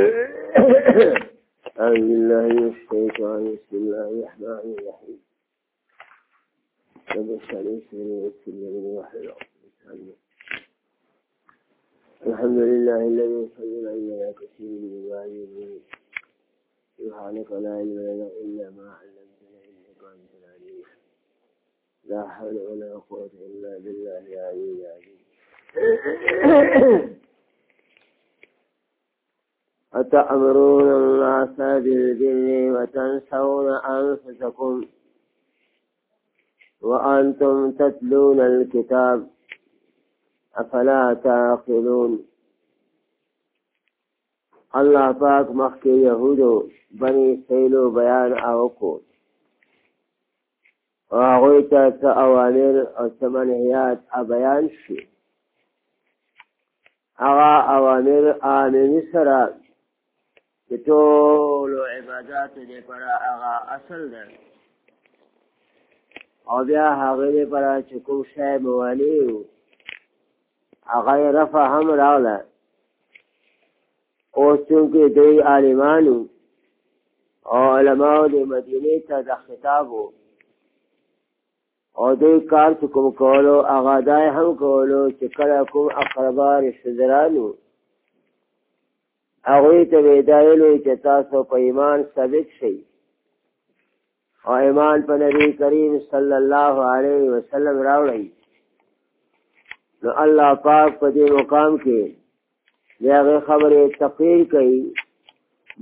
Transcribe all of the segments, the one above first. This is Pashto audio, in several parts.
أعوذ بالله من الشيطان بسم الله الرحمن الرحيم رب اشرح لي صدري ويسر لي امري واحلل عقدة الحمد لله الذي يصلي على كثير من الوالدين سبحانك لا علم لنا إلا ما علمتنا إنك أنت العليم لا حول ولا قوة إلا بالله العلي العظيم أتأمرون الناس بالبر وتنسون أنفسكم وأنتم تتلون الكتاب أفلا تعقلون الله فاك مخي يهودو بني سيلو بيان أوكو او هغوی او څه منهیات شي أغا اوامر آمن سراب چې ټول عبادت دې پر هغه اصل ده او بیا هغه دې پر چې کوم شی موالي هغه رفع هم راغله او څنګه دې عالمانو او علماء دې مدینه ته د خطابو او دې کار کوم کولو هغه دای هم کولو چې کله کوم اقربا رشتہ درانو هغه ته ویدایلو چې تاسو په ایمان ثابت شئ او ایمان په نبی کریم صلی الله علیه وسلم راوړی نو الله پاک په دې مقام کې دغه خبره تقریر کوي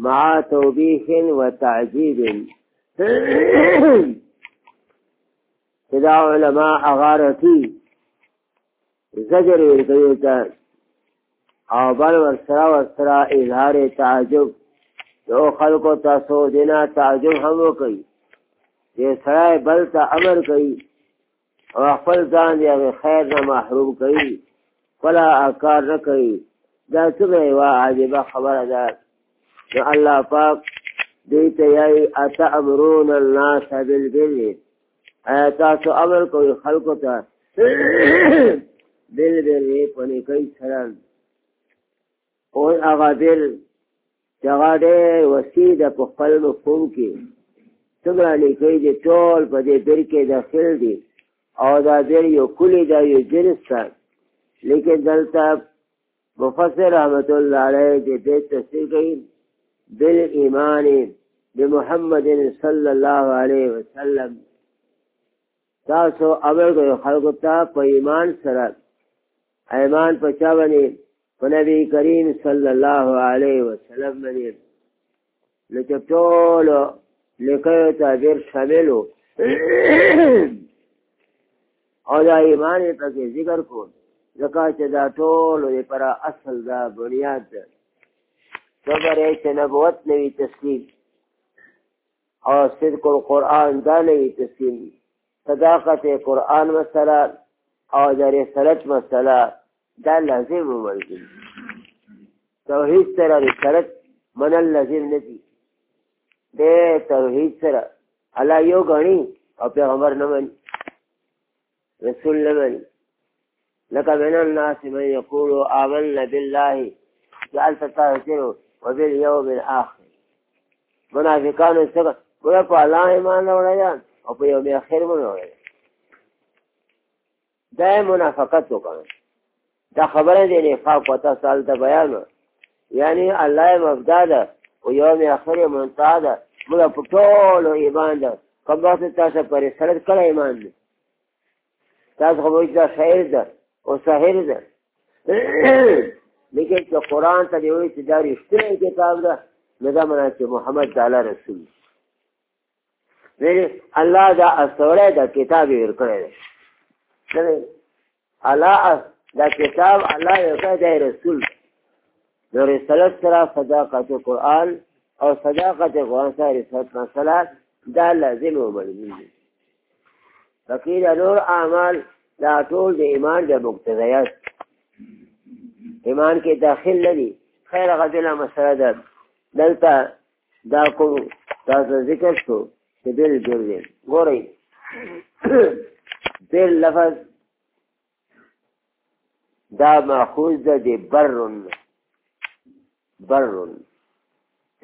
مع توبیخ و تعذیب دا علماء اغارتی زجر ورکوي ته او بل ورسره ورسره اظهار تعجب یو خلکو تاسو دینا تعجب هم وکړي چې سړی بل ته امر کوي او خپل ځان یا خیر نه محروم کوي خپله کار نه کوي دا څنګه یوه عجیبه خبره ده نو الله پاک دوی ته یایي اتامرون الناس بالبر ایا تاسو امر کوئ خلکو ته بالبر په نیکۍ سره او هغه بل چې هغه ډېر وسیع ده په خپل مفهوم کې څومره لیکي چې ټول په دې بیر کې داخل دي او دا بیر یو کلي ده یو جنس ده لیکن دلته مفسر رحمت الله علیه دې دې تصویر کوي بالایمان بمحمد صلی الله علیه وسلم تاسو اول خلکو ته په ایمان سره ایمان په چا باندې په نبی کریم صلی الله علیه وسلم باندې نو چې ټول لیکو تعبیر شاملو او دا ایمان یې پکې ذکر کو ځکه چې دا ټول یې پر اصل دا بنیاد ده صبر یې چې نبوت نه وي تسلیم او صدق القرآن دا نه وي تسلیم صداقت قرآن مسله او درې سلط مسله دا لازم ومنل توحید سره رسالت منل لازم نه دي د توحید سره الله یو غني او پیغمبر نه مني رسول نه مني لکه من الناس من يقول آمنا بالله جعلت تاثره وباليوم الآخر منافقانو څنګه موږ په الله ایمان وروړل او په یوم آخر مونږ وروړل دا منافقت وکړه دا خبره دې نفاق وتا سال ته بیان یعنی الله مبدا ده او یوم اخر منتها ده موږ په ټولو ایمان ده کله چې تاسو پر سرت کړه ایمان ده تاسو خو دا شعر ده او سحر ده لیکن چې قران ته دی وایي چې دا رښتینی کتاب ده نو دا معنی چې محمد تعالی رسول دی الله دا اسوره دا کتاب یې ورکړی دی الله دا کتاب الله یو ځای دی رسول د رسالت سره صداقت قرآن او صداقت قرآن سره رسالت مسله دا لازم او ملزم دي فقیر نور اعمال دا ټول د ایمان د مقتضیات ایمان کې داخل لري خیر غزله مسله ده دلته دا کوم تاسو ذکر شو چې بل جوړ دی ګورئ بل لفظ دا ماخوذ ده دی برن برن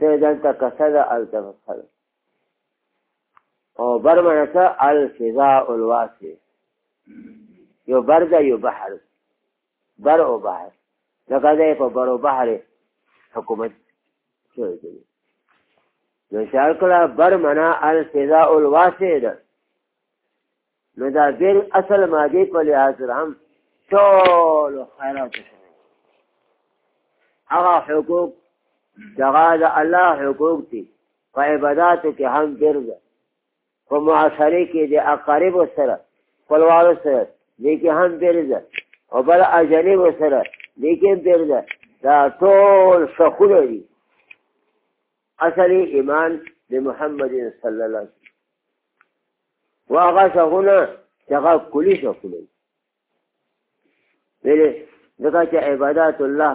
سه دلته کسه ده هلته فتحه ده او بر معنه څه الفضاء الواسع یو بر ده یو بحر بر او بحر لکه دی په بر او بحر حکومت شوی دی نو شعر کړه بر معنه الفضاء الواسع ده نو دا بیر اصل مادې په لحاظ هم ټول خیرات شوی هغه حقوق دغه د الله حقوق دي په عبادتو کې هم ګرځه په معاشره کې د اقارب سره خپلوالو سره دې کې هم ګرځه او بل اجانب سره دې کې هم ګرځه دا ټول شخونه دي اصلي ایمان د محمد صلی الله علیه وسلم واغه شخونه چې هغه کلي شخونه دي ویلې ځکه چې عبادت الله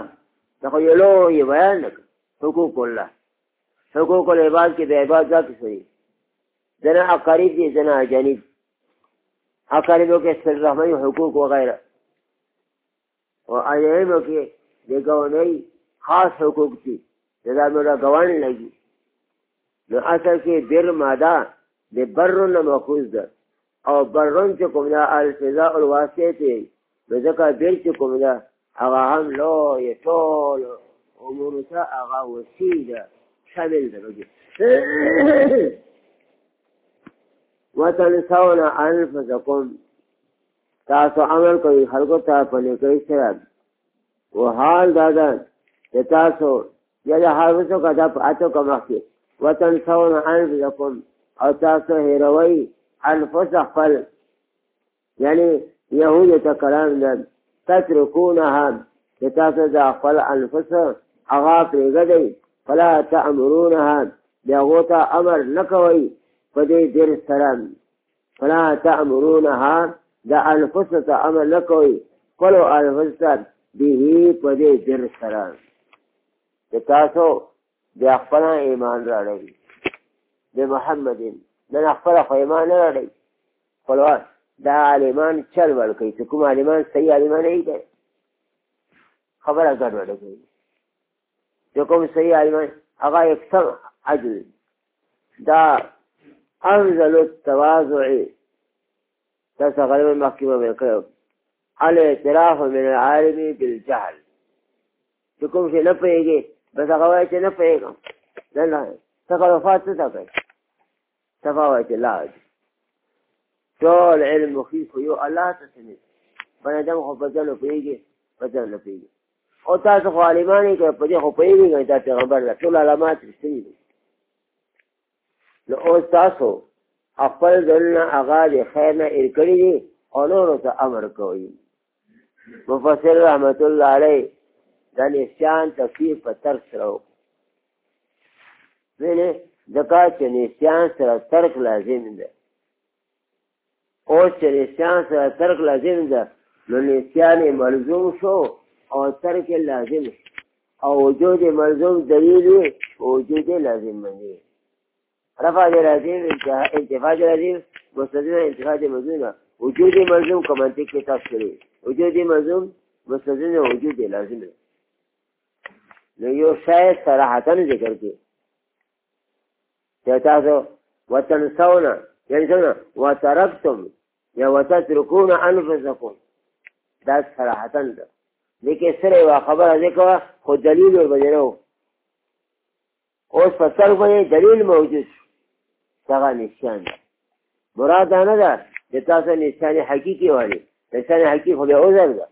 دا خو یو لوی بیان دی حقوق الله حقوق العباد کې د عباد ذات سری ځنه اقارب دي ځنه اجانب اقاربو کې سر رحمي حقوق وغیره او اجانبو کې د ګاونډي خاص حقوق دي دا موږ ګوان لګي نو اصل کې بر ماده د برن ماخوذ ده او برن چې کوم نه الفضاء الواسطه نو ځکه بیل چې کوم ده هغه هم لوی ټول امورو ته هغه وسیع ده شامل ده نو وتنسون انفسکم تاسو عمل کوي خلکو ته په نیکۍ سره و حال دادا چې تاسو یا د حافظو کا دا په اتو کا مخکې وتنسون انفسکم او تاسو هیروئ انفس خپل یعنی یهود ته قرار داد تترکونها چې تاسو د خپل انفس هغه پرېږدئ فلا تأمرونها د هغو ته امر نه کوئ په دې دیر سره فلا تأمرونها د انفس ته امر نه کوئ خپلو انفس ته به په دې دیر سره چې تاسو د خپل ایمان راړئ د محمد د خپل خو ایمان نه راړئ خپلواک دا عالمان چل ورکوي چې کوم عالمان صحیح عالمان نه دي خبره ګډوډه کوي چې کوم صحیح عالمان هغه اکثر عجل دا انزل التواضع تاسو غالبا مخکمه مې کړو الاعتراف من العالم بالجهل چې کوم شي نه پوهېږي بس هغه وایي چې نه پوهېږم نه نه تکلفات څه ته کوي تفاوت لا ټول علم مخفي خو یو الله ته سمي بنادم خو په ځلو پیږي په ځلو پیږي او تاسو خو عالمانې کوي په دې خو پیږي دا پیغمبر دا ټول علامات رښتیني دي نو اوس تاسو خپل ځلونه هغه د خیر نه هېر کړي دي او نورو ته امر کوي مفسر رحمت الله علیه دا نسیان تفسیر په ترک سره وکړو ځکه چې نسیان سره ترک لازم دی اوس چې نسیان سره ترک لازم ده نو نسیان ملزوم شو او ترک لازم شو او وجود ملزوم دلیل وي وجود لازم مني رفع د لازم انتفاع د لازم مستدل انتفاع د ملزوم وجود ملزوم که منطق کې تاسو کړی وجود ملزوم مستدل وجود لازم نو یو شای صراحتا ذکر کړي چې تاسو وتنسون یعنی څنګه وترکتم یا وتتركون انفسكم دا صراحتا ده لیکن سره وا خبره دې کوه خو دلیل ور بجنو اوس په سر باندې دلیل موجود څنګه نشان مراد نه ده د تاسو نشان حقيقي وایي نشان حقيقي خو به عذر ده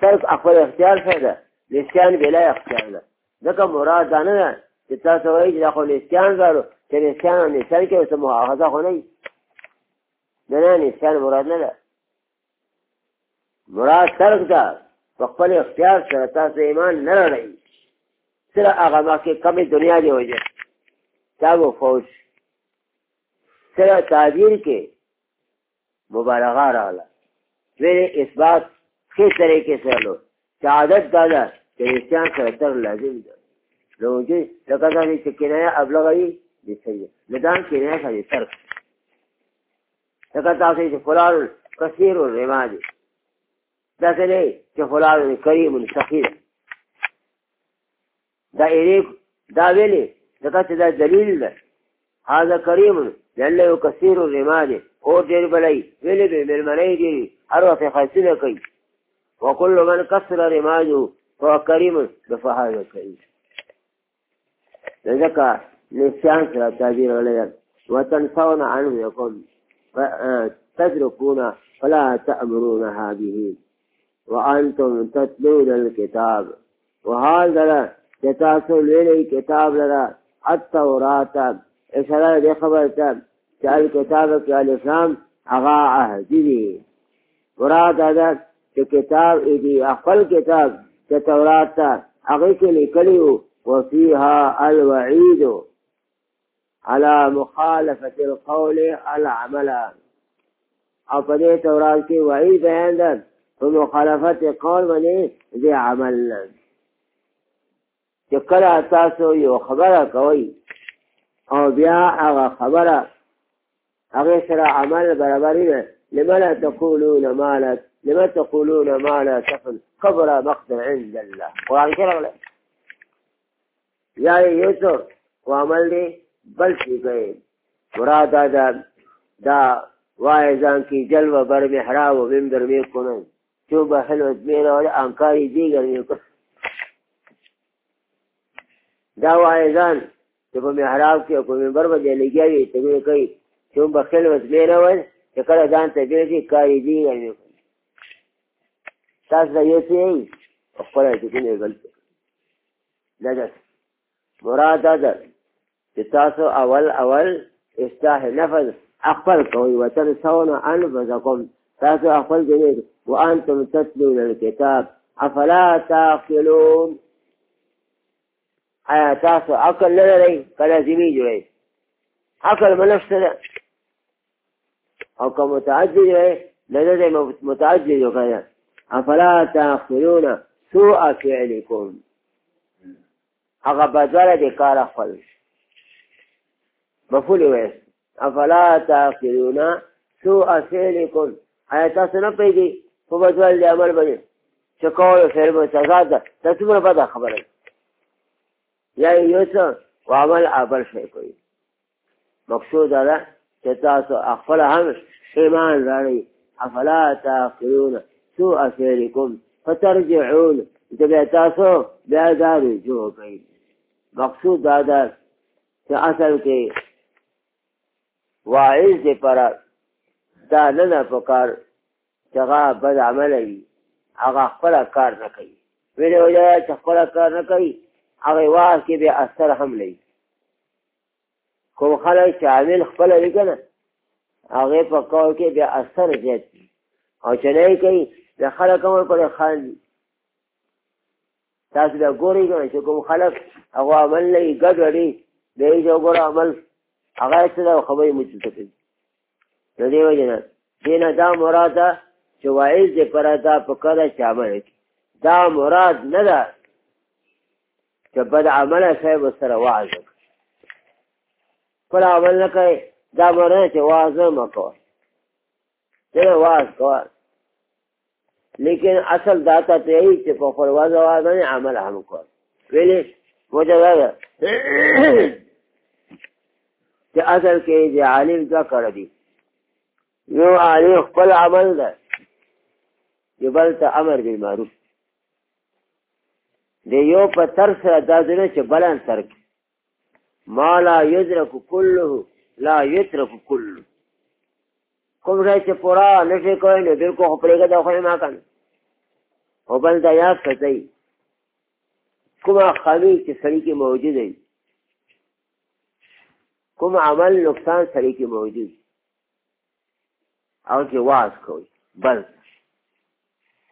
صرف خپل اختیار سره نشان بلا اختیار ده ځکه مراد نه ده چې تاسو وایي دا خو نشان زارو چې نشان نشان کې اوس مؤاخذه خو نه نه نه نسیان مراد نه ده مراد ترک ده په خپل اختیار سره تاسو ایمان نه راړئ سره هغه مخکې کمې دنیا دی وجه دا به فوج سره تعبیر کې مبالغه راغله ویل اثبات ښې طریقې سره لو چې عادت دا ده چې نسیان سره تر لازم ده لو وجه لکه څنګه چې کنایه ابلغ وي د سید له دا کنایه سره ترک لکه تاسو چې فلان کثیر الرماد دا څه نه چې فلان کریم سخیر دا اریک دا ویلي دغه چې دا دلیل ده هاذا کریم لله یو کثیر الرماد او ډیر بلای ویلي به مرمنې دي هر وخت خاصنه کوي وكل من كسر رماده فهو كريم بفهاده كريم لذلك نسيان سرى تعبير وليل وتنسون عنه يقول تتركون فلا تأمرونها به وأنتم تتلون الكتاب وهذا تتاسل إلي كتاب لنا التوراة إشارة لخبرت في الإسلام أغا أهدي مراد هذا كتاب إدي أقل كتاب كتوراة أغيك لكليو وفيها الوعيد على مخالفة القول العمل او په دې تورات کې وایي بیان ده په مخالفت قول باندې دې عمل چې کله تاسو یو خبره کوي او بیا هغه خبره هغه سره عمل برابرې ده لماذا تقولون ما لا لما تقولون ما لا تفعل كبر مقتا عند الله قرآن كرم لا يعني يوسف وعمل دي بل شي کوي مراد دا دا وای ځان کې جلوه بر محراب و بیم در می کنن چو به حلوت میرا ولی انکاری دیگر می کنن دا وای ځان چې په محراب کې کوم منبر باندې لګیاوي ته وی کوي چې په خلوت میرا وای چې کله ځان ته دی کاری دیگر می کنن تاسو دا یو څه خپل دې نه غلط نه ده مراد دا چې تاسو اول اول استاح نفذ خپل کوي وتنسون انفسکم تاسو خپل ګنې وانتم تتلون الكتاب افلا تعقلون آیا تاسو عقل نه لرئ که لازمي جوړئ عقل به نفس ده او که متعجل جوړئ نه دی متعجل جوړ کړی افلا تعقلون سوء فعلكم هغه بدله د کار خپل شي مفول ویس افلا تاقلونا سو افعلکم آیا تاسو نه پیږي په بدوال دې عمل باندې چې کول خیر به سزا ده تاسو مر په خبره یا یو څه عمل اپر شي کوي مقصود دا چې تاسو خپل هم ایمان لرئ افلا تاقلون سوء فعلكم فترجعون انت بیا تاسو بیا دا رجوع کوي مقصود دا ده چې اصل کې واعظ دې پر دا نه پکار چې هغه بد عمل وي هغه خپل کار نه کوي ویلې وجه چې خپل کار نه کوي هغه واعظ کې به اثر هم لري کوم خلک چې عامل خپل وي که نه هغې په کار کې بیا اثر زیات وي او چې نه کوي د خلک هم ورپورې خان دي تاسو بیا ګورئ که نه چې کوم خلک هغو عمل نه وي ګډوډي د هېڅ وګوره عمل هغه څه ده خبرې مو څه کوي نو دې وجه نه دینه دا مراد ده چې وایز دې پر دا په کله چې عمل کی دا مراد نه ده چې بد عمل صاحب سره وعظ پر عمل نه کوي دا مراد چې وعظ مکو دې وعظ کوه لیکن اصل داتا ته یی چې په پرواز وعظ نه عمل هم کوي ویلې وجه ده چې اصل کې د عالم دوه کړه دي یو عالم خپل عمل ده چې بل ته امر بالمعروف د یو په تر سره دا نه چې بلان سر ما لا یدرک کله لا یترک کله کوم ځای چې پورا نشي کوی نو بالکل خو پرېږه دا خو ما کنه خو بل دا یاد کړئ کومه خامی چې سړي کې موجود دی کوم عمل نقصان سره کې موجود او کې واز کوي بس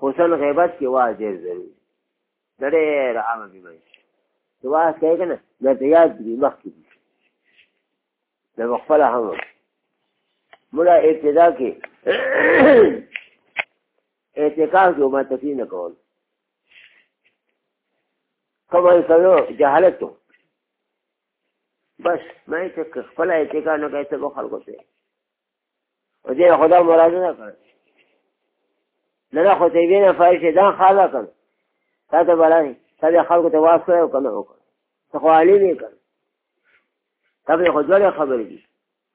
حسن غیبت کې واز ډېر ضروري ده ډېر عامه بیماري چې واز کوي که نه نه ته یاد دي مخکې دي د به خپله هم مړه ابتدا کې اعتقاف کې عمر تفی نه کول کومه سړو جهالت و بس ما یې خپل اعتقاد نه کوي ته به خلکو ته او دې خدا مراده نه کړ نه نه خو ته یې نه فایش دا خاله کړ تا ته بلای تا دې خلکو ته واسو او کنه وکړ ته خو عالم یې کړ تا به خو ځله خبرې دي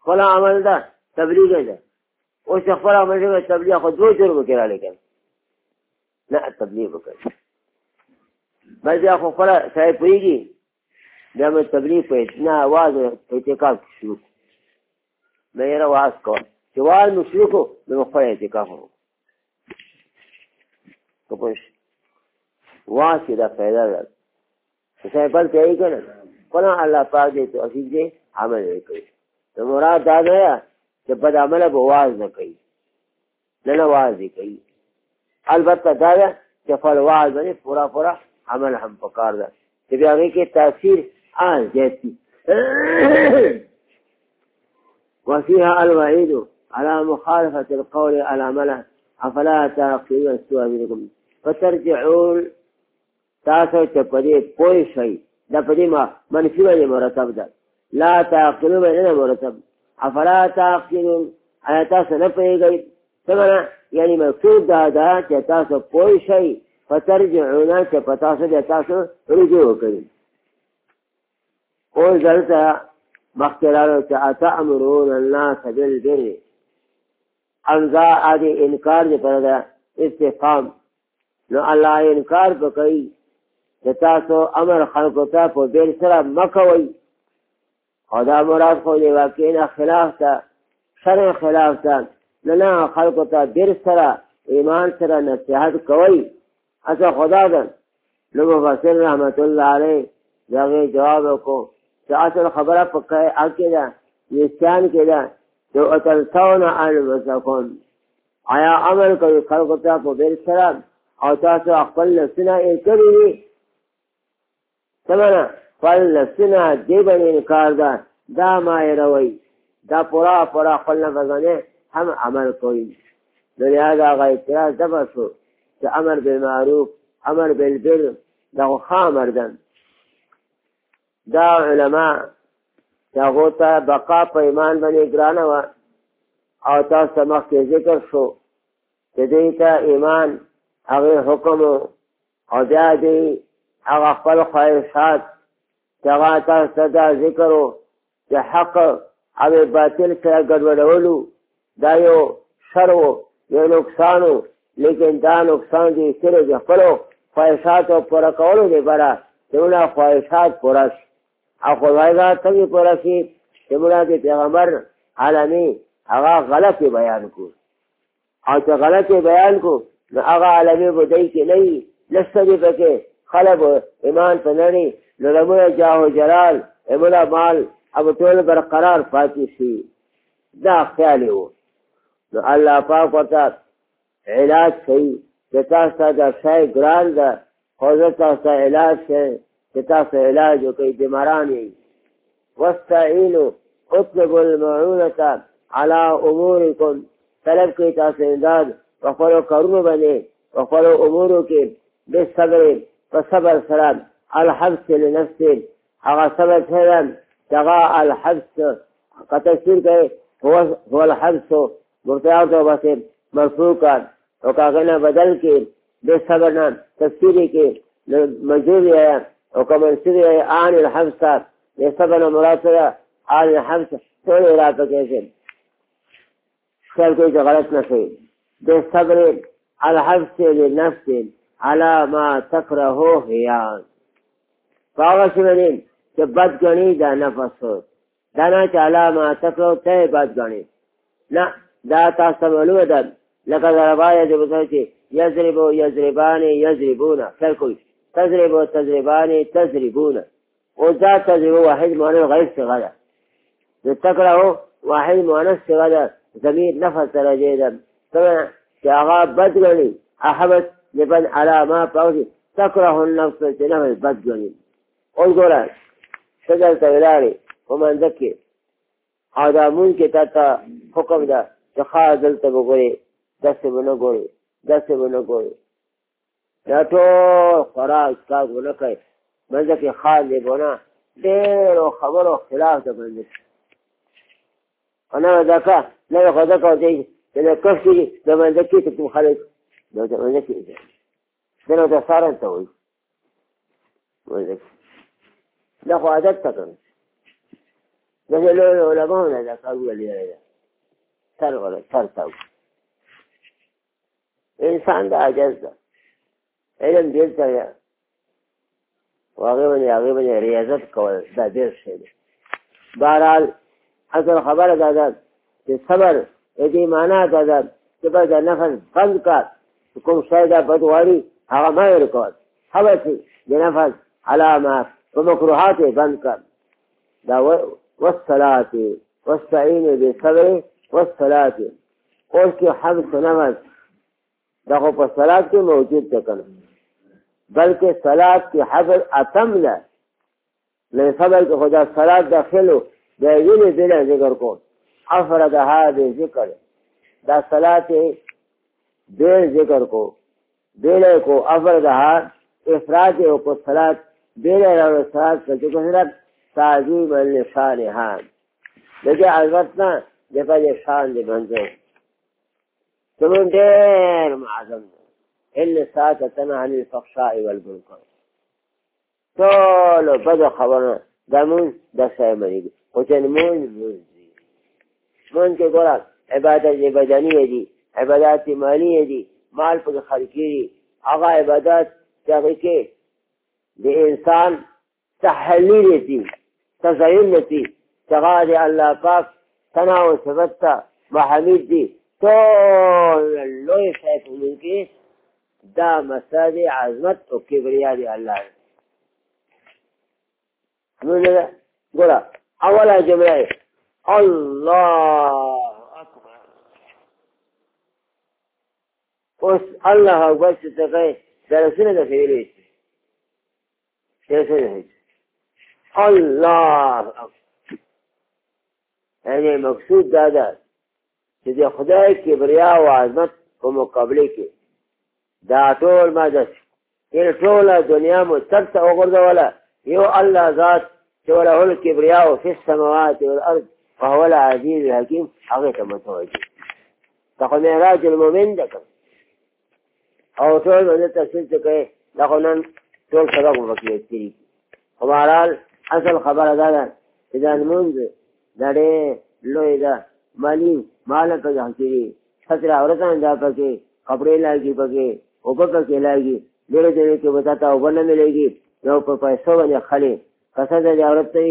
خپل عمل ده تبلیغ ده اوس خپل عمل دې تبلیغ خو دوه جوړ وکړه لیکن نه تبلیغ وکړ بس یا خو خپل صاحب پوهېږي بیا مې تبلیغ په اتنا आवाज اعتکاف شروع مې را واس کول چې وای نو شروع کو نو خو اعتکاف ورو ته پوه شي واسې دا پیدا ده څه په ته یې کړل قرآن الله پاک دې ته اسی دې عمل وکړي نو مراد دا ده چې بد عمل به واز نه کوي نه نه واز کوي البته دا ده چې فل واز نه پورا پورا عمل هم پکار ده چې بیا هغه کې تاثیر آياتي وفيها الوعيد على مخالفة القول على مله أفلا تعقلون سوى منكم فترجعون تاسو چې په دې پوه شئ دا په دې ما منفي باندې مرتب ده لا تعقلون باندې نه مرتب افلا تعقلون آیا تاسو نه پوهېږئ څه یعنی مقصود دا ده چې تاسو پوه شئ فترجعون چې په تاسو بیا تاسو رجوع وکړئ او دلته مخکې راغلو چې اتامرون الناس بالبر انزا ادي انکار دی پر ده استقام نو الله انکار وکړي چې تاسو امر خلکو ته په بیر سره مکوئ او دا مراد خو دی واقعینا خلاف ته شرع خلاف ته نه نه خلکو ته بیر سره ایمان سره نصیحت کوئ اچھا خدا ده نو مفسر رحمت الله علیه دغه جواب وکړو اصل خبره په کې ده یستان کې ده یو اتل ثون الوسکم آیا عمل کوي خلق ته په بیر سره او تاسو خپل نفسنا یې کړی سمنا خپل نفسنا دې باندې انکار ده دا ما یې روي دا پورا پورا خپل نفسانه هم عمل کوي نو یا دا غي اعتراض ده بس چې امر بالمعروف امر بالبر دا خامر ده دا علما هغه ته بقا په ایمان باندې ګرانه وه او تاسو ته مخکې ذکر شو چې دې ته ایمان هغه حکم او بیا دې هغه خپل خواهشات چې هغه تاسو ته دا ذکر و چې حق او باطل سره ګډوډولو دا یو شر و یو نقصان و لیکن دا نقصان دې صرف د خپلو خواهشاتو پوره کولو لپاره چې خواهشات پوره شي او خدای دا څنګه پوره شي چې موږ د پیغمبر عالمي هغه غلط بیان کو او چې غلط بیان کو نو هغه عالمي بدای کې نه وي لسته پکې خلب ایمان په نړۍ نو لمو جاو جلال ایملا مال اب ټول برقرار پاتې شي دا خیال وو نو الله پاک ورته علاج کوي چې تاسو ته دا شی ګران ده خو زه تاسو ته علاج کوي چې تاسو علاج وکړئ بیماران یې واستعینوا اطلبوا المعونة على امورکم طلب کوي تاسو امداد په خپلو کارونو باندې په خپلو امورو کې بالصبر په صبر سره الحبس لنفس هغه صبر سره چې هغه الحبس که تفسیر کوي هو هو الحبس مرتعا تو بسې مرفوع کړ او کاغه نه بدل کې بالصبر نه تفسیر کې مجبور یا او کمن سری آن الحبس یستبن مراد سره آن الحبس ټول علاقه کې شي خیال کوئی غلط نه شي د صبر الحبس لنفس على ما تكرهه هيان فاغه شمنین چې بد غني دا نفس دا نه چې على ما تكرهه ته بد غني نه دا تاسو معلومه ده لکه ضربا یجب چې یضرب یضربان یضربون خیال کوئی تضرب تضربان تضربون وذا تضرب واحد مؤنث غير صغير تکره واحد مؤنث صغير ضمیر نفس سره دی ده څنګه چې هغه بد ګڼي احبت لبن علامه پاوځي تکره النفس چې نفس بد ګڼي اوس ګوره شجر ته ولاړې په منځه کې او دا مونږ کې تا ته حکم ده چې خا دلته به ګورې داسې به نه ګورې داسې به نه ګورې دا ټول خوراک څښاک ونه کوئ منځه کې خاندې ګناه ډېرو خبرو خلاف د منځه انا ذکا لا غذاك ودي انا كفتي لما ذكيت كم خرج لو ما ذكيت ده لو ده صار انت وي لا خو عادت تکم دا له علماء نه دا کاوه لري تر ولا تر تاو انسان دا عجز ده علم دلته یا و هغې باندې هغې باندې ریاضت کول دا ډېر شی دی بهرحال اصل خبر دا ده چې صبر د دې معنا دا ده چې بس د نفس بند کړه چې کوم شی دا بد غواړي هغه مه هېر کول هوس د نفس علامه په مکروحات یې بند کړ دا والصلاة والسعين بالصبر والصلاة قلت کې حبس دغه په صلات کې موجود تکل بلکې صلات کې حضر اتم نه له صبر کې خدا صلات داخلو د ویلې دې ذکر کو افرد هذه ذکر دا صلات دې ذکر کو دې کو افرد هذا افراد او کو صلات دې له صلات کې ذکر تعظیم لشانها لکه البته د پدې شان دې باندې فمن غير ما عزمنا اللي ساكتنا عن الفخشاء والبنكر تولو بدا خبرنا دمون دسا يمني وتن من مزي من کے گورا بدنية دي عبادت مالية دي مال بك خلقية دي أغا چې تغيكي د انسان دي تزین دي تغادي الله باك تناو سبتة محمد دي ټول لوی خیر کوونکی دا مسجد عظمت او کبریا دی الله موږ ګورا اوله جمله الله اکبر اوس الله اکبر چې څنګه درسونه د خیرې الله اکبر يعني مقصود دا ده چې د خدای کبریا او عظمت په مقابله کې دا ټول مدد تیر ټوله دنیا مو سر ته وغورځوله یو الله ذات چې وله الکبریا او فی السماوات والارض وهو العزیز الحکیم هغې ته متوجه دا خو معراج المؤمن ده که او ټول باندې تفصیل څه کوي دا خو نن ټول سبق مو پکې تېرېږي خو بهرحال اصل خبره دا ده چې دا لمونځ دا ډېر لوی ده مالي مالک ځانګړي خطر اورتان جا پکې کپڑے لایږي پکې او پکې لایږي ډېر ډېر کې وتاته او باندې ملېږي نو په پیسو باندې خلې قصد دې عورت ته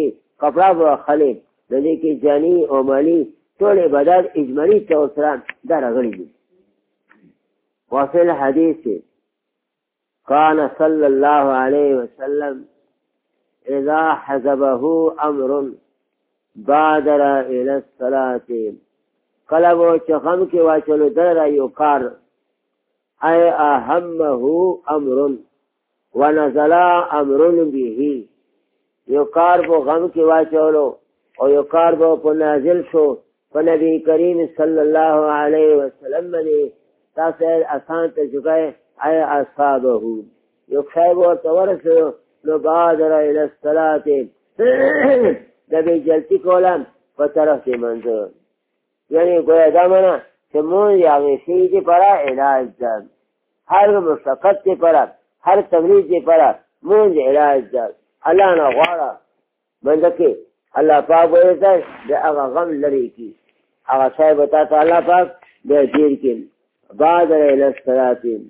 کپڑا به خلې د دې کې جانی او مالی ټول عبادت اجمالی تور سره دا راغلي دي وفي الحديث كان صلى الله عليه وسلم إذا حزبه أمر بادر إلى الصلاة کله وو چې غم کې واچلو در یو کار اي اهمه امر ونزل امر به یو کار وو غم کې واچلو او یو کار وو په نازل شو په نبی کریم صلی الله علیه وسلم باندې تاسو آسان تجربه اي اصحابه یو خیر ورته ورسو نو بادر الى الصلاه د به جلتی کولم په طرف منځ یعنی گویا دا منا چې مون یاوې شي دې پرا علاج ده هر مستقت دې پرا هر تمرید دې پرا مون دې علاج ده الله نه غواړه بنده کې الله پاک وایي دا هغه غم لري کی هغه صاحب تعالی الله پاک دې دیر کې بعد له ستراتین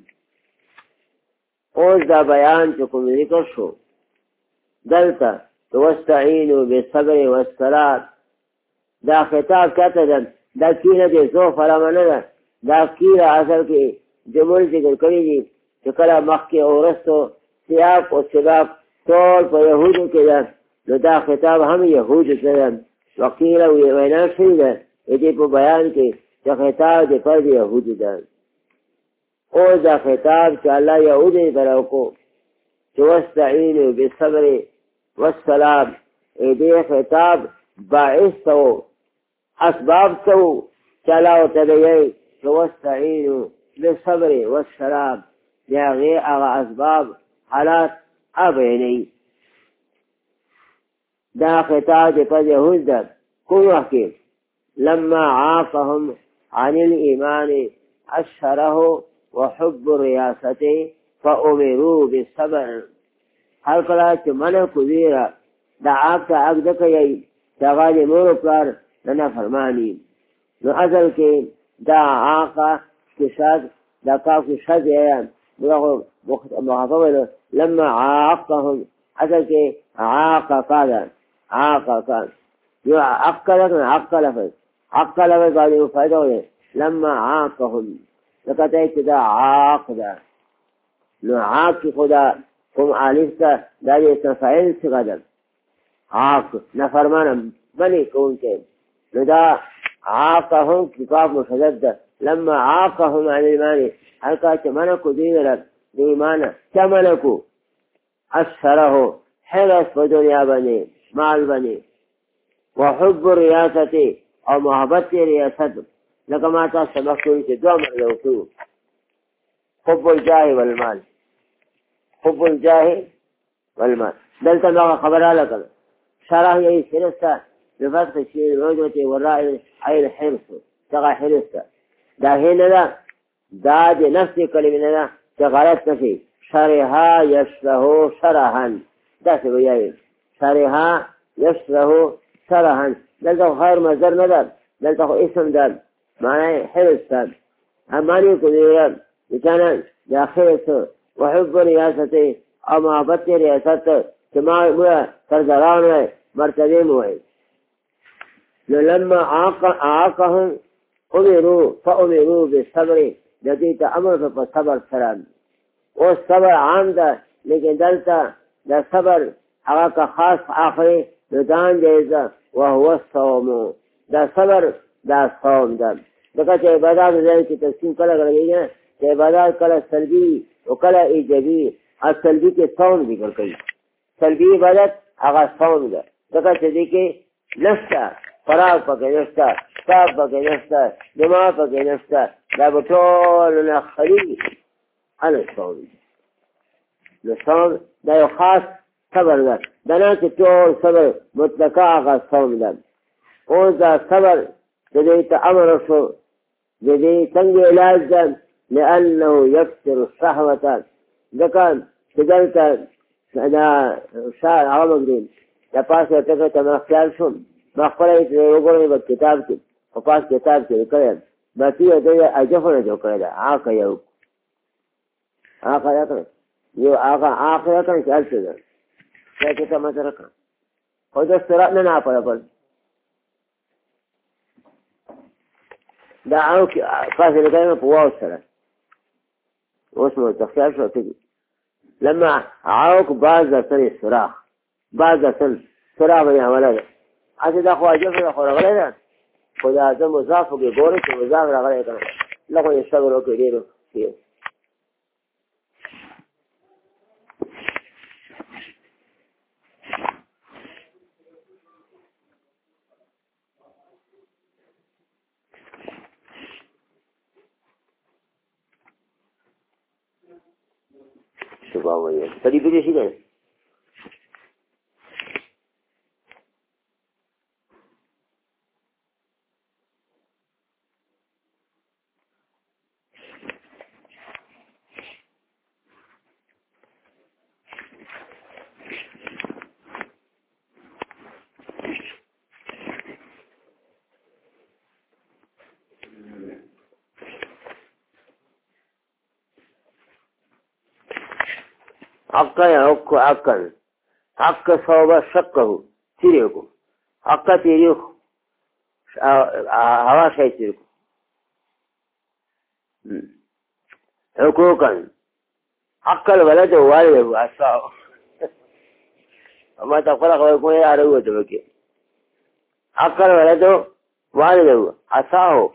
اوس دا بیان چې کوم ذکر شو دلته واستعینوا بالصبر والصلاه دا خطاب کته ده دا کینه دې سو فرمانه ده دا کیره اصل کې جمهور ذکر کړی دي چې کله مخکې اورستو سیاق او سباب ټول په یهودو کې ده نو دا خطاب هم یهودو ته ده وقیله وینا شوې ده دې په بیان کې چې خطاب د فرد یهودو ده او دا خطاب چې الله یهودو ته راوکو چې واستعینوا بالصبر والسلام دې خطاب باعث و اسباب سو چلاو تدیئی وستعینو بالصبر والسلام یا غیر اغا اسباب حالات ابینی دا خطاب پر یهود در کن وحکی لما عافهم عن الإيمان أشهره وحب رياسته فأمروا بالصبر هل قلت من كبيرة دعاك أبدك يا تغالي مور نه فرمانی نو اصل کې دا آقا کشاد دا کاف کشاد یا دغه محافظه لما عاقهم اصل کې عاق قال عاق قال یو عقل عقل لفظ عقل لفظ قالوا فائده لما عاقهم لقد تأتي دا عاق دا نو عاق خدا قم عالف تا دا دا يتنفعين سقدم عاق نفرمانا بني كون كيف نو دا عاقهم کتاب مفدد ده لما عاقهم عن ایمان هر کا چې منع کو دین لر د ایمان چا منع کو اثره حرس په دنیا باندې مال باندې وحب الرياسة او محبت ریاست لکه ما تاسو سبق کوي چې دوه مرله وکړو حب الجاه والمال حب الجاه والمال دلته دغه خبره راغله شرح یې سرسته بفتح الشيء العجرة والراء عين حرص تقع حرصك دا هنا دا دا دي نفس كلمنا دا غلطنا فيه شرها يشره شرها دا سبيعي شرها يشره شرها لذلك خير مزر ندر لذلك اسم در معنى حرص در أما نيكم يقول لكان دا حرص وحب رياسته أما بطي رياسته كما تردران مرتبه موعد نو لما آقهم امرو فامرو بصبر دته ته امر په صبر سره او صبر عام ده لیکن دلته دا صبر هغه کا خاص آخري ندان جایزه وهو الصوم دا صبر دا صوم ده دغه چې عبادت ځای کې تقسیم کړه غړي نه چې عبادت کله سلبي او کله ایجابي اصل دي کې صوم ذکر کوي سلبي عبادت هغه صوم ده دغه چې دي کې لسته فراغ پکې نشته کتاب پکې نشته دماغ پکې نشته دا به ټول نه خري علي سوري لسان دا یو خاص صبر ده دا نه چې ټول صبر مطلقه هغه صوم ده اوس دا صبر د دې ته امر شو د دې څنګه علاج ده لأنه يكسر الصحوة ذكر تجلت دا شاعر عمر دين دا پاسه تکه تمام خیال شوم ما خپل وګورم په کتاب کې په پاس کتاب کې وکړم ما تی دې اجفره جوړ کړی دا آکه یو آکه یو کړ یو آکه آکه یو کړ چې څه ده دا څه ما سره کړ خو دا سره نه نه پړ پړ دا او کې فاصله کوي په واو سره واسمه تخیل شو تجي لما عاوك بعض سن الصراخ بعض سن صراخ من حوالها اته دا خو عجب نه خو راغلی نه خو دا زه مضاف وکړې ګورې چې مضاف راغلی که نه نه خو یې صبر وکړې ډېرو صبح وایي سړي پېژې شي که نه حق يحق حقا حق صواب شقه تريكم حق تريكم هوا شيء تريكم حقوقا حق الولد والد أساو وما تقلق ويكون يعرف وتبكي حق الولد والده أساو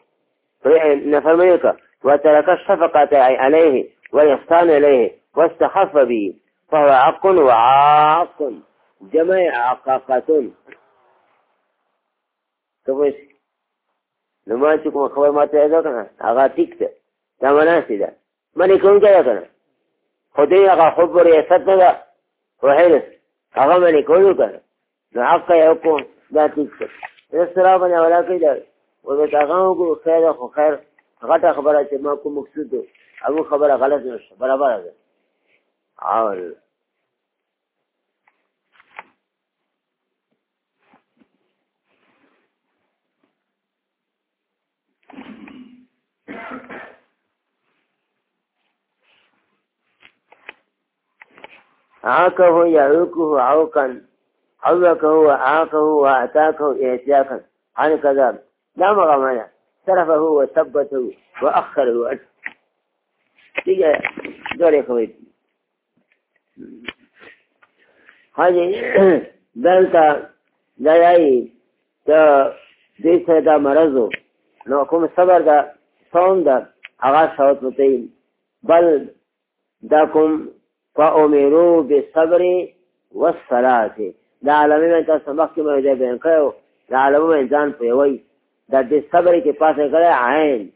نفرميك وترك الشفقة عليه والإحسان إليه واستخف به فهو عق وعاق جمع عقاقة كيفاش لما تكون خبر ما تعيدا انا اغا تكتا تامناسي دا من يكون كذا انا خدي اغا خبر رياستنا دا وحينس اغا من يكون كنا نعقا يكون دا تكتا استرابنا ولا كده وبتغاوغو خير أخو خير غدا خبرات ما كو مقصود ابو خبر غلط نشه برابر ده عال عاكه يعوكه عوكا عوكه وعاكه وأتاكه إعتياكا عن كذاب لا مغمانا سرفه وثبته وأخره تيجي دوري خويتي حاجی دلتا دایای دا دې څه دا مرزو نو کوم صبر دا صوم دا هغه شوت وتی بل دا کوم فأمروا بالصبر والصلاة دا عالمي من تاسو مخکې مې دا بیان کړو دا عالمي من ځان پیوي دا د صبر کې پاسه کړه عین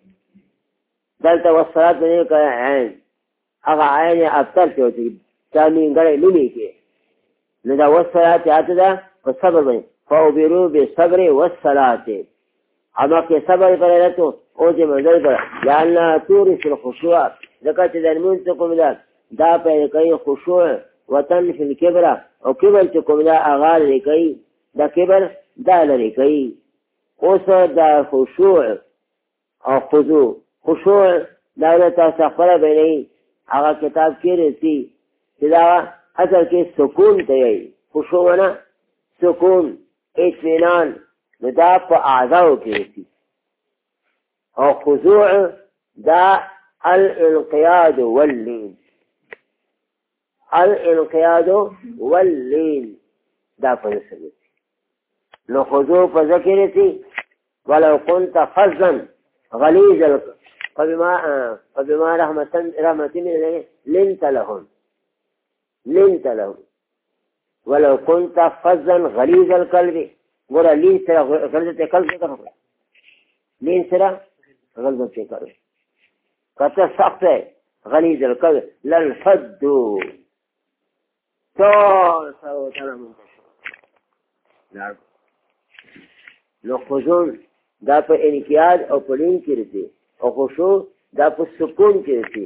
دلته والصلاة نه کړه عین هغه عین ابتر کې وتی چا نیمګړی نه لیکي نو دا وسلات اته ده په صبر باندې فاوبرو به صبر وسلات اما کې صبر پرې راته او دې منځل کړه یا الله تور فی الخشوع ځکه چې د مونږ ته کوم ده دا په کوي خشوع وطن فی الكبر او کبر چې کوم ده اغا لري کوي دا کبر دا لري کوي اوس دا خشوع او خضوع خشوع دا له تاسو خبره بیني هغه کتاب کې رسی چې دا اصل کې سکون ته یې خوشونه سکون اطمینان نو دا په اعضاو کې راځي او خضوع دا الانقياد واللين الانقياد واللين دا په نسبت نو خضوع په ذکر سي ولو كنت فظا غليظ فبما فبما رحمة رحمة لنت لهم لنت له ولو كنت فظا غليظ القلب ګوره لین سره غلظت یې کل څه لین سره غلظت یې کړو کته سخت غلیظ القلب للفد ټول سره تلم نو خشوع دا په انقیاد او په لین کې رسي او خشوع دا په سکون کې رسي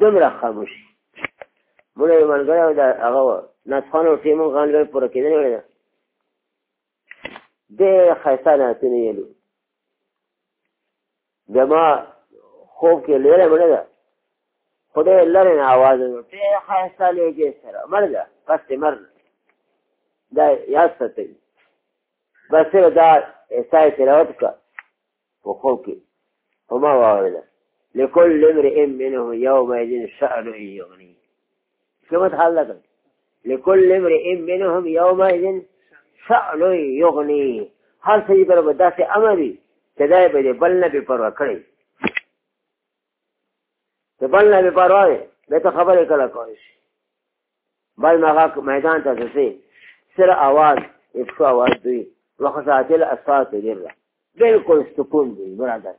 دومره خاموشي مونږ یې ملګری او دا هغه نسخان او ټیمون غان لوی پوره کېدلې وړې ده ډېر ښایسته نعتونه یلو بیا ما خوب کې لیره مړه ده خدای لرې نه اواز وکړ ډېر ښایسته لېږې سره مړ ده بس دې مر دا یاد ساتئ بس صرف دا احساس یې راوټ کړه په خوب کې خو ما واورېده لكل امرئ منهم يومئذ شأن يغني شو تحلق لكل امرئ منهم يومئذ شأن يغني هل څه رب برابر امري تدايب دي بلنا بل كري تبلنا پروا بيت چې كلا نه بل هغه میدان ته څه اواز یو اواز دوي وخساتي اسفات جرة بالکل سکون دی برادر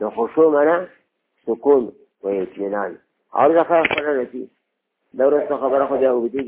د خشوع معنا سکون و اطمینان او ځکه خبره نتی دا ورځ خبره خو بیا وګورئ